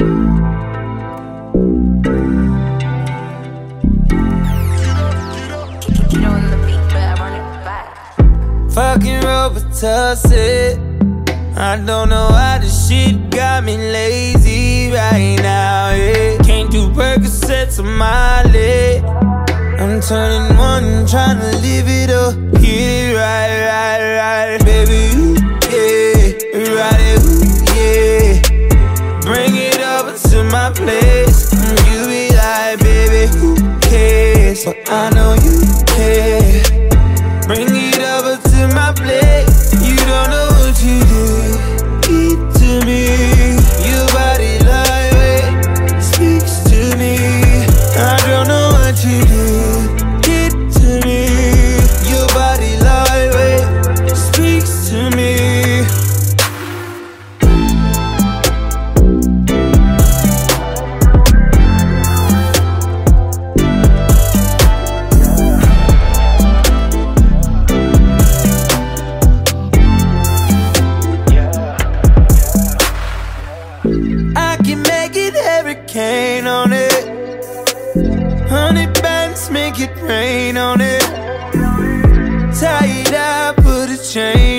Fucking Robitussin. I don't know why this shit got me lazy right now. Yeah. Can't do Percocets on my leg. I'm turning one, trying to live it up. Get it right, right, right. I know Honey, bands, make it rain on it. Tie it up, put a chain.